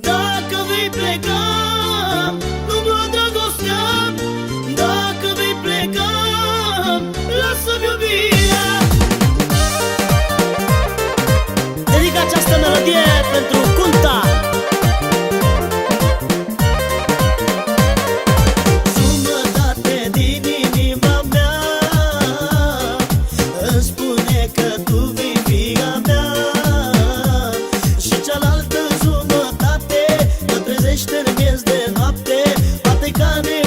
Dacă vei pleca Nu doar dragostea. Dacă vei pleca Lasă-mi iubirea. Dedic această melodie pentru Cunta. Jumătate din inima mea Îmi spune că tu vei cealaltă jumătate Mă trezește în miez de noapte. Poate ca ne